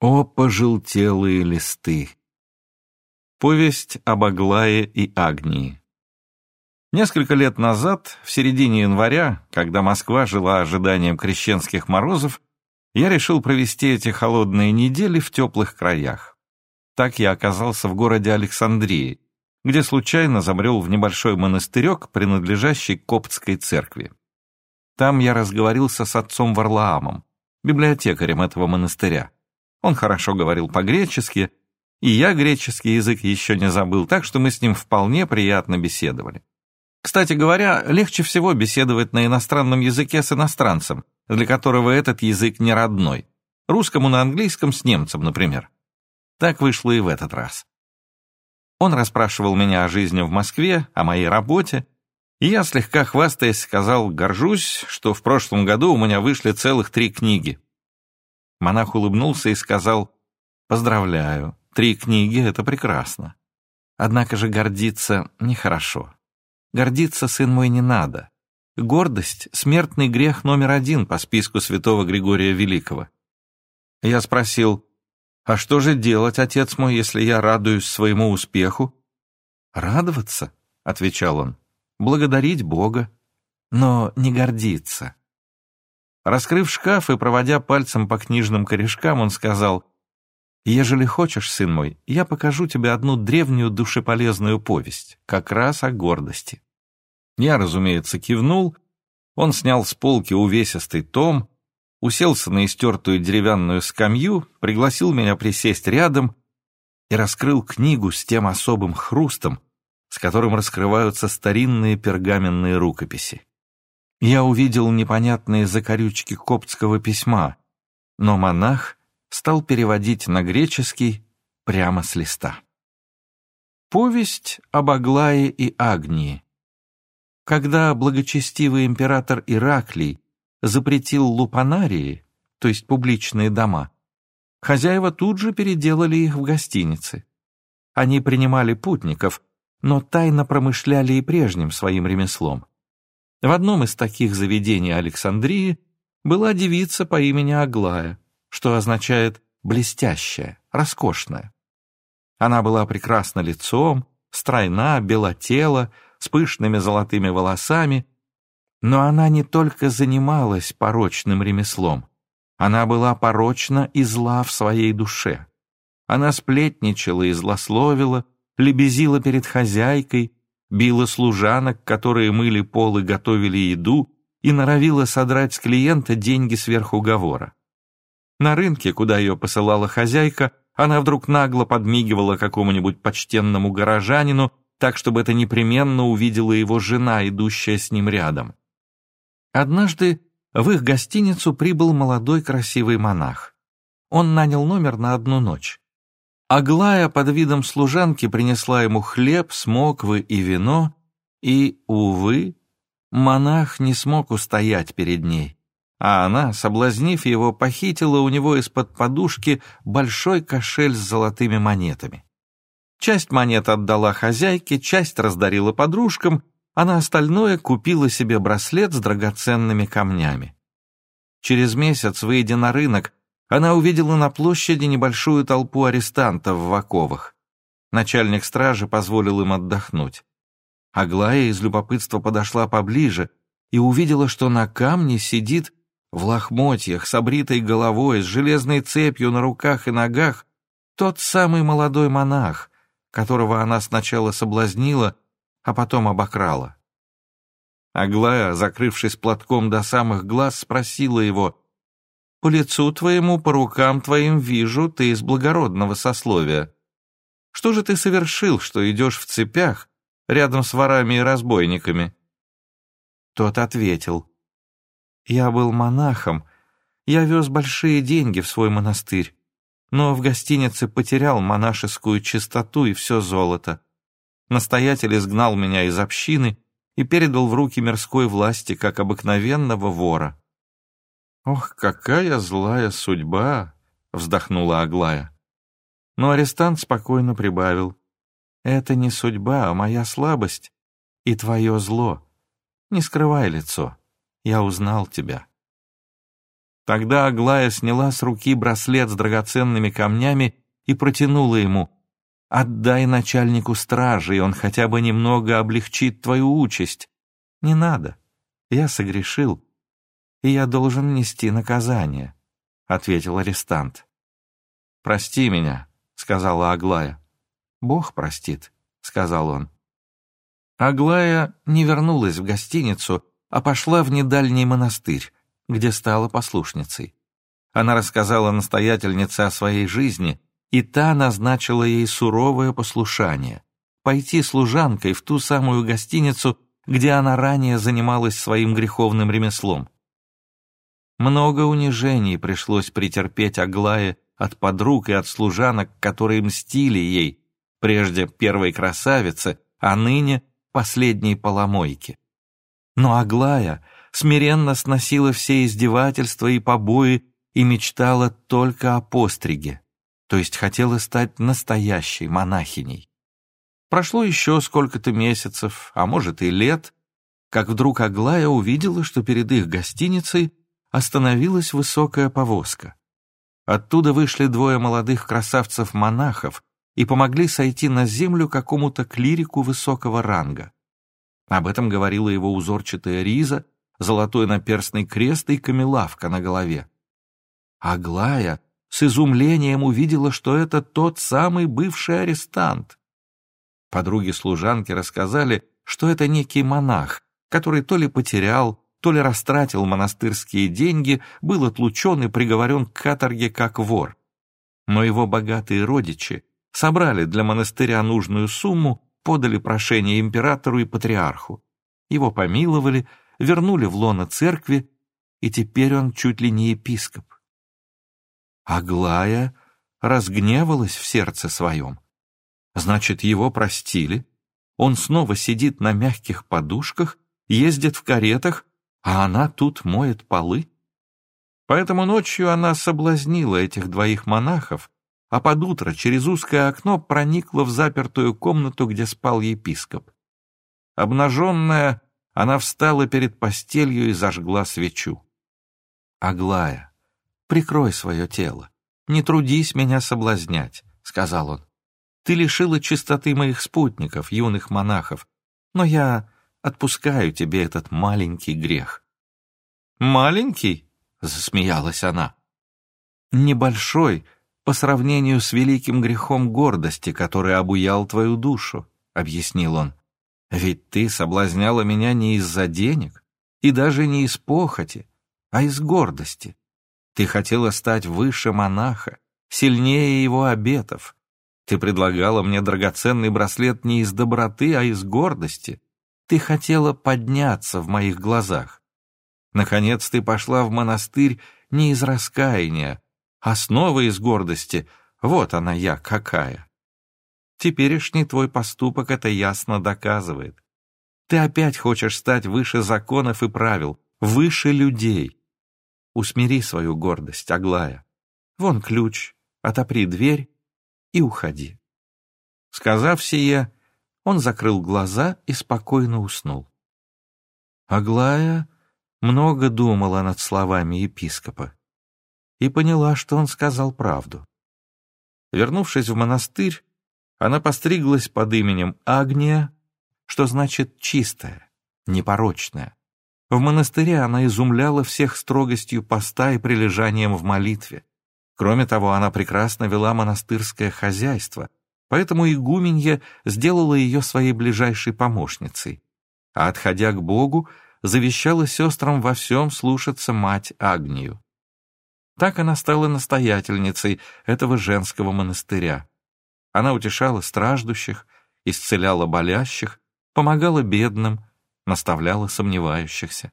О, пожелтелые листы! Повесть об Аглае и Агнии. Несколько лет назад, в середине января, когда Москва жила ожиданием крещенских морозов, я решил провести эти холодные недели в теплых краях. Так я оказался в городе Александрии, где случайно забрел в небольшой монастырек, принадлежащий Коптской церкви. Там я разговорился с отцом Варлаамом, библиотекарем этого монастыря. Он хорошо говорил по-гречески, и я греческий язык еще не забыл, так что мы с ним вполне приятно беседовали. Кстати говоря, легче всего беседовать на иностранном языке с иностранцем, для которого этот язык не родной. Русскому на английском с немцем, например. Так вышло и в этот раз. Он расспрашивал меня о жизни в Москве, о моей работе, и я, слегка хвастаясь, сказал, горжусь, что в прошлом году у меня вышли целых три книги. Монах улыбнулся и сказал, «Поздравляю, три книги — это прекрасно. Однако же гордиться нехорошо. Гордиться, сын мой, не надо. Гордость — смертный грех номер один по списку святого Григория Великого. Я спросил, «А что же делать, отец мой, если я радуюсь своему успеху?» «Радоваться», — отвечал он, — «благодарить Бога, но не гордиться». Раскрыв шкаф и проводя пальцем по книжным корешкам, он сказал, «Ежели хочешь, сын мой, я покажу тебе одну древнюю душеполезную повесть, как раз о гордости». Я, разумеется, кивнул, он снял с полки увесистый том, уселся на истертую деревянную скамью, пригласил меня присесть рядом и раскрыл книгу с тем особым хрустом, с которым раскрываются старинные пергаменные рукописи я увидел непонятные закорючки коптского письма, но монах стал переводить на греческий прямо с листа. Повесть об Аглае и Агнии. Когда благочестивый император Ираклий запретил лупанарии, то есть публичные дома, хозяева тут же переделали их в гостиницы. Они принимали путников, но тайно промышляли и прежним своим ремеслом. В одном из таких заведений Александрии была девица по имени Аглая, что означает «блестящая», «роскошная». Она была прекрасна лицом, стройна, белотела, с пышными золотыми волосами, но она не только занималась порочным ремеслом, она была порочна и зла в своей душе. Она сплетничала и злословила, лебезила перед хозяйкой, била служанок, которые мыли пол и готовили еду, и норовила содрать с клиента деньги сверх уговора. На рынке, куда ее посылала хозяйка, она вдруг нагло подмигивала какому-нибудь почтенному горожанину, так, чтобы это непременно увидела его жена, идущая с ним рядом. Однажды в их гостиницу прибыл молодой красивый монах. Он нанял номер на одну ночь. Аглая под видом служанки принесла ему хлеб, смоквы и вино, и, увы, монах не смог устоять перед ней, а она, соблазнив его, похитила у него из-под подушки большой кошель с золотыми монетами. Часть монет отдала хозяйке, часть раздарила подружкам, а на остальное купила себе браслет с драгоценными камнями. Через месяц, выйдя на рынок, она увидела на площади небольшую толпу арестантов в оковах. Начальник стражи позволил им отдохнуть. Аглая из любопытства подошла поближе и увидела, что на камне сидит в лохмотьях, с обритой головой, с железной цепью на руках и ногах тот самый молодой монах, которого она сначала соблазнила, а потом обокрала. Аглая, закрывшись платком до самых глаз, спросила его, по лицу твоему, по рукам твоим вижу, ты из благородного сословия. Что же ты совершил, что идешь в цепях рядом с ворами и разбойниками?» Тот ответил, «Я был монахом, я вез большие деньги в свой монастырь, но в гостинице потерял монашескую чистоту и все золото. Настоятель изгнал меня из общины и передал в руки мирской власти, как обыкновенного вора. «Ох, какая злая судьба!» — вздохнула Аглая. Но арестант спокойно прибавил. «Это не судьба, а моя слабость и твое зло. Не скрывай лицо, я узнал тебя». Тогда Аглая сняла с руки браслет с драгоценными камнями и протянула ему. «Отдай начальнику стражи, и он хотя бы немного облегчит твою участь». «Не надо. Я согрешил, и я должен нести наказание», — ответил арестант. «Прости меня», — сказала Аглая. «Бог простит», — сказал он. Аглая не вернулась в гостиницу, а пошла в недальний монастырь, где стала послушницей. Она рассказала настоятельнице о своей жизни, и та назначила ей суровое послушание — пойти служанкой в ту самую гостиницу, где она ранее занималась своим греховным ремеслом. Много унижений пришлось претерпеть Аглае от подруг и от служанок, которые мстили ей, прежде первой красавице, а ныне последней поломойки. Но Аглая смиренно сносила все издевательства и побои и мечтала только о постриге, то есть хотела стать настоящей монахиней. Прошло еще сколько-то месяцев, а может и лет, как вдруг Аглая увидела, что перед их гостиницей остановилась высокая повозка. Оттуда вышли двое молодых красавцев-монахов и помогли сойти на землю какому-то клирику высокого ранга. Об этом говорила его узорчатая риза, золотой наперстный крест и камелавка на голове. Аглая с изумлением увидела, что это тот самый бывший арестант. Подруги-служанки рассказали, что это некий монах, который то ли потерял, то ли растратил монастырские деньги, был отлучен и приговорен к каторге как вор. Но его богатые родичи собрали для монастыря нужную сумму, подали прошение императору и патриарху. Его помиловали, вернули в лоно церкви, и теперь он чуть ли не епископ. Аглая разгневалась в сердце своем. Значит, его простили, он снова сидит на мягких подушках, ездит в каретах, а она тут моет полы? Поэтому ночью она соблазнила этих двоих монахов, а под утро через узкое окно проникла в запертую комнату, где спал епископ. Обнаженная, она встала перед постелью и зажгла свечу. «Аглая, прикрой свое тело, не трудись меня соблазнять», — сказал он. «Ты лишила чистоты моих спутников, юных монахов, но я отпускаю тебе этот маленький грех». «Маленький?» — засмеялась она. «Небольшой», по сравнению с великим грехом гордости, который обуял твою душу», — объяснил он. «Ведь ты соблазняла меня не из-за денег и даже не из похоти, а из гордости. Ты хотела стать выше монаха, сильнее его обетов. Ты предлагала мне драгоценный браслет не из доброты, а из гордости. Ты хотела подняться в моих глазах. Наконец ты пошла в монастырь не из раскаяния, Основа из гордости, вот она я какая. Теперешний твой поступок это ясно доказывает. Ты опять хочешь стать выше законов и правил, выше людей. Усмири свою гордость, Аглая. Вон ключ, отопри дверь и уходи. Сказав сие, он закрыл глаза и спокойно уснул. Аглая много думала над словами епископа и поняла, что он сказал правду. Вернувшись в монастырь, она постриглась под именем Агния, что значит «чистая», «непорочная». В монастыре она изумляла всех строгостью поста и прилежанием в молитве. Кроме того, она прекрасно вела монастырское хозяйство, поэтому игуменья сделала ее своей ближайшей помощницей, а, отходя к Богу, завещала сестрам во всем слушаться мать Агнию. Так она стала настоятельницей этого женского монастыря. Она утешала страждущих, исцеляла болящих, помогала бедным, наставляла сомневающихся.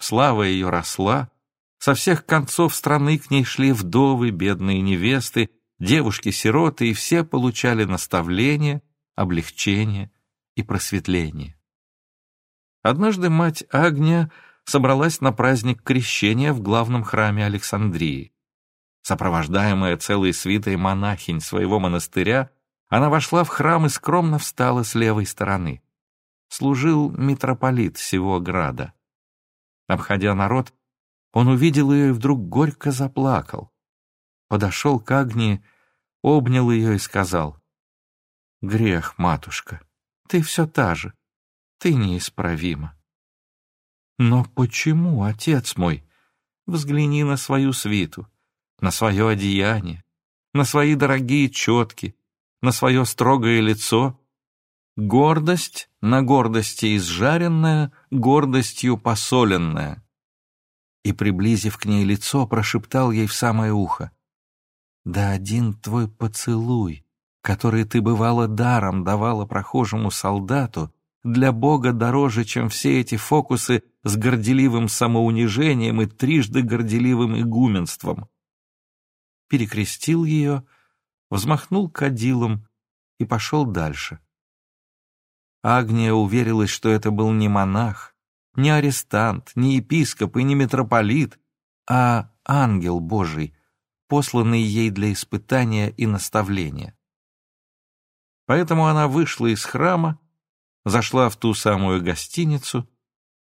Слава ее росла, со всех концов страны к ней шли вдовы, бедные невесты, девушки-сироты, и все получали наставление, облегчение и просветление. Однажды мать Агния собралась на праздник крещения в главном храме Александрии. Сопровождаемая целой свитой монахинь своего монастыря, она вошла в храм и скромно встала с левой стороны. Служил митрополит всего града. Обходя народ, Он увидел ее и вдруг горько заплакал. Подошел к Агнии, обнял ее и сказал, «Грех, матушка, ты все та же, ты неисправима». «Но почему, отец мой? Взгляни на свою свиту, на свое одеяние, на свои дорогие четки, на свое строгое лицо. Гордость на гордости изжаренная, гордостью посоленная». И, приблизив к ней лицо, прошептал ей в самое ухо, «Да один твой поцелуй, который ты, бывало, даром давала прохожему солдату, для Бога дороже, чем все эти фокусы с горделивым самоунижением и трижды горделивым игуменством. Перекрестил ее, взмахнул кадилом и пошел дальше. Агния уверилась, что это был не монах, не арестант, не епископ и не митрополит, а ангел Божий, посланный ей для испытания и наставления. Поэтому она вышла из храма, зашла в ту самую гостиницу,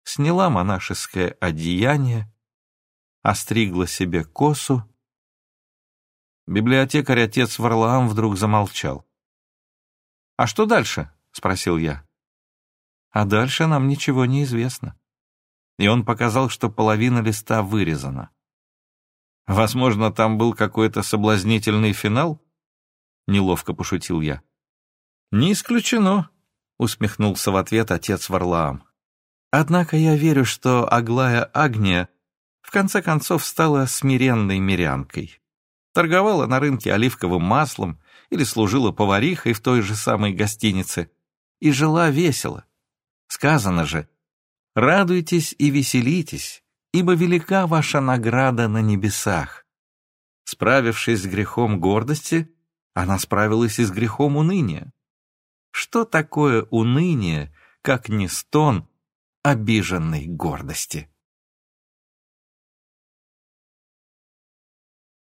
сняла монашеское одеяние, остригла себе косу. Библиотекарь отец Варлаам вдруг замолчал. «А что дальше?» — спросил я. «А дальше нам ничего не известно». И он показал, что половина листа вырезана. «Возможно, там был какой-то соблазнительный финал?» — неловко пошутил я. «Не исключено», — усмехнулся в ответ отец Варлаам. «Однако я верю, что Аглая Агния в конце концов стала смиренной мирянкой. Торговала на рынке оливковым маслом или служила поварихой в той же самой гостинице и жила весело. Сказано же, «Радуйтесь и веселитесь, ибо велика ваша награда на небесах». Справившись с грехом гордости, она справилась и с грехом уныния. Что такое уныние, как не стон обиженной гордости?